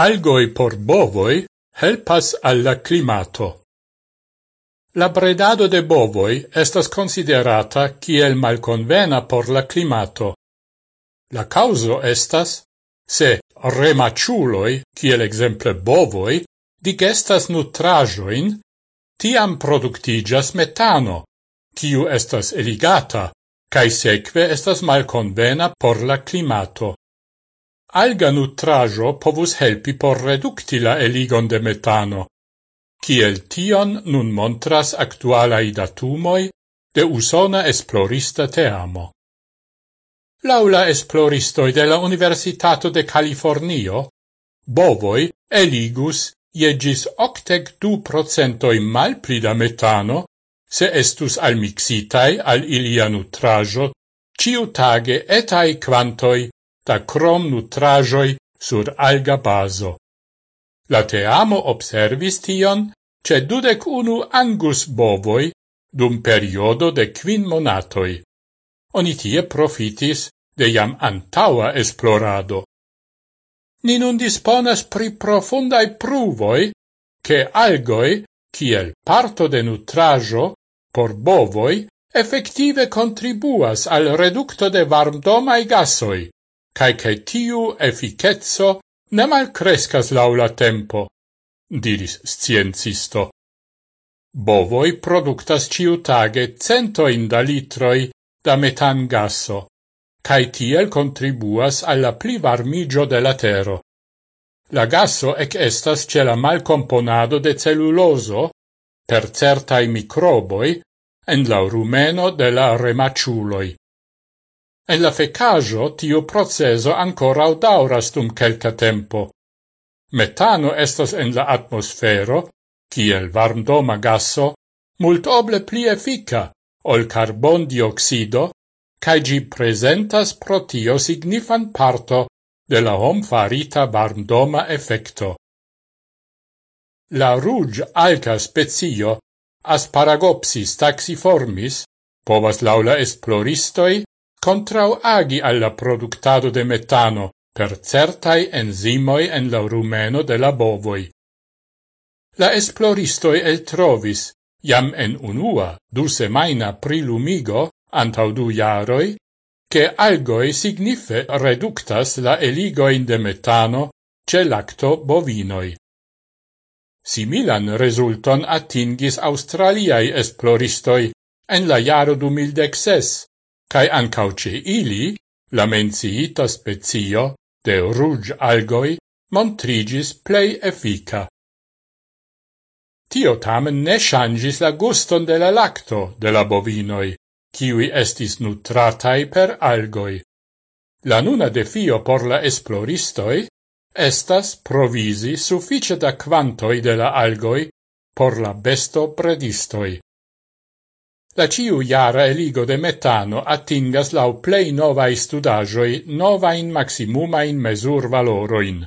Algoi por bovoi helpas alla climato. La bredado de bovoi estas considerata kiel malconvena por la climato. La causo estas se remaciuloi, kiel exemple bovoi, digestas nutrajoin, tiam productigas metano, kiu estas eligata, cae seque estas malconvena por la climato alga nutrajo povus helpi por redukti la eligon de metano, kiel tion nun montras actualai datumoi de usona esplorista teamo. Laula esploristoi de la Universitato de Californio, bovoi eligus iegis octec du procentoi malpli da metano se estus almixitai al ilia nutrajo ciu tage etai quantoi da crom nutrajoi sur alga baso. La teamo observis tion ce dudec unu angus bovoi dum periodo de quin monatoi. Oni tie profitis de jam antaua esplorado. Ni nun disponas pri profundai pruvoi che algoi, kiel parto de nutrajo, por bovoi, effective contribuas al reducto de varmdomai gasoi, cae che tiu efficetso ne malcrescas laula tempo, diris sciencisto. Bovoi productas ciutage centoin da litroi da metan gaso, cae tiel contribuas alla pli varmigio de la tero. La gaso ec estas ce la malcomponado de celluloso, per certai microboi, en la rumeno de la remaciuloi. En la fecajo tiu proceso ancora dauras dum quelca tempo. Metano estas en la atmosfero, kiel varmdoma gaso, mult oble pli effica ol carbon dioxido, cae gi presentas protio signifan parto de la hom farita varmdoma effecto. La ruge alca spezio Asparagopsis taxiformis povas laula esploristoi contrauagi alla productado de metano per certai enzimoi en la rumeno de la bovoi. La esploristoi el trovis, jam en unua, du semaina prilumigo, antau du jaroi, che algoi signife reductas la eligoin de metano ce lacto bovinoi. Similan resulton atingis australiai esploristoi en la jaro du mildexes, cae ancauce ili la menciita spezio de ruge algoi montrigis plei effica. Tio tamen ne changis la guston de la lacto de la bovinoi, kiwi estis nutratai per algoi. La nuna defio por la esploristoi estas provisi suffice da quantoi de la algoi por la besto predistoi. La ciu jara eligo de metano attingas lau plei novae studagioi novain maximumain mesur valoroin.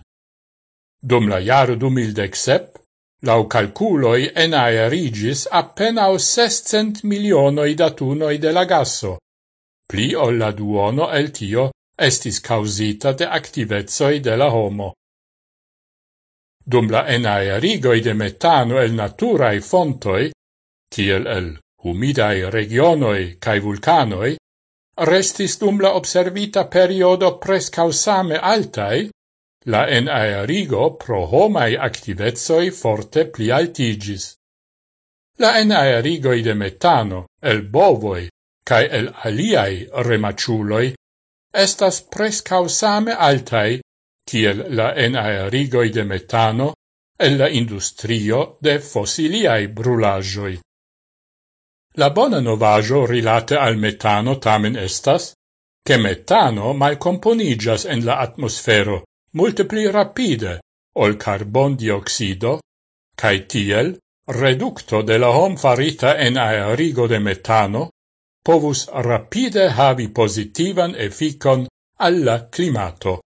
Dum la jaro 2017, lau calculoi enaerigis appenao 600 milionoi datunoi de la gasso. Pli ol la duono el tio estis causita de activezoi de la homo. Dum la enaerigoi de metano el naturae fontoi, kiel el humidae regionoi cae vulcanoi, restis dum la observita periodo prescausame altai, la en aerigo pro homai activezoi forte pli altigis. La en aerigoi de metano, el bovoi, cae el aliai remaciuloi, estas prescausame altai, kiel la en aerigoi de metano, el la industrio de fossiliai brulajoi. La bona novajo rilate al metano tamen estas, che metano mal componigas en la atmosfero multe pli rapide ol carbon dioxido, cae tiel reducto de la hom farita en aerigo de metano povus rapide havi positivan efficon alla climato.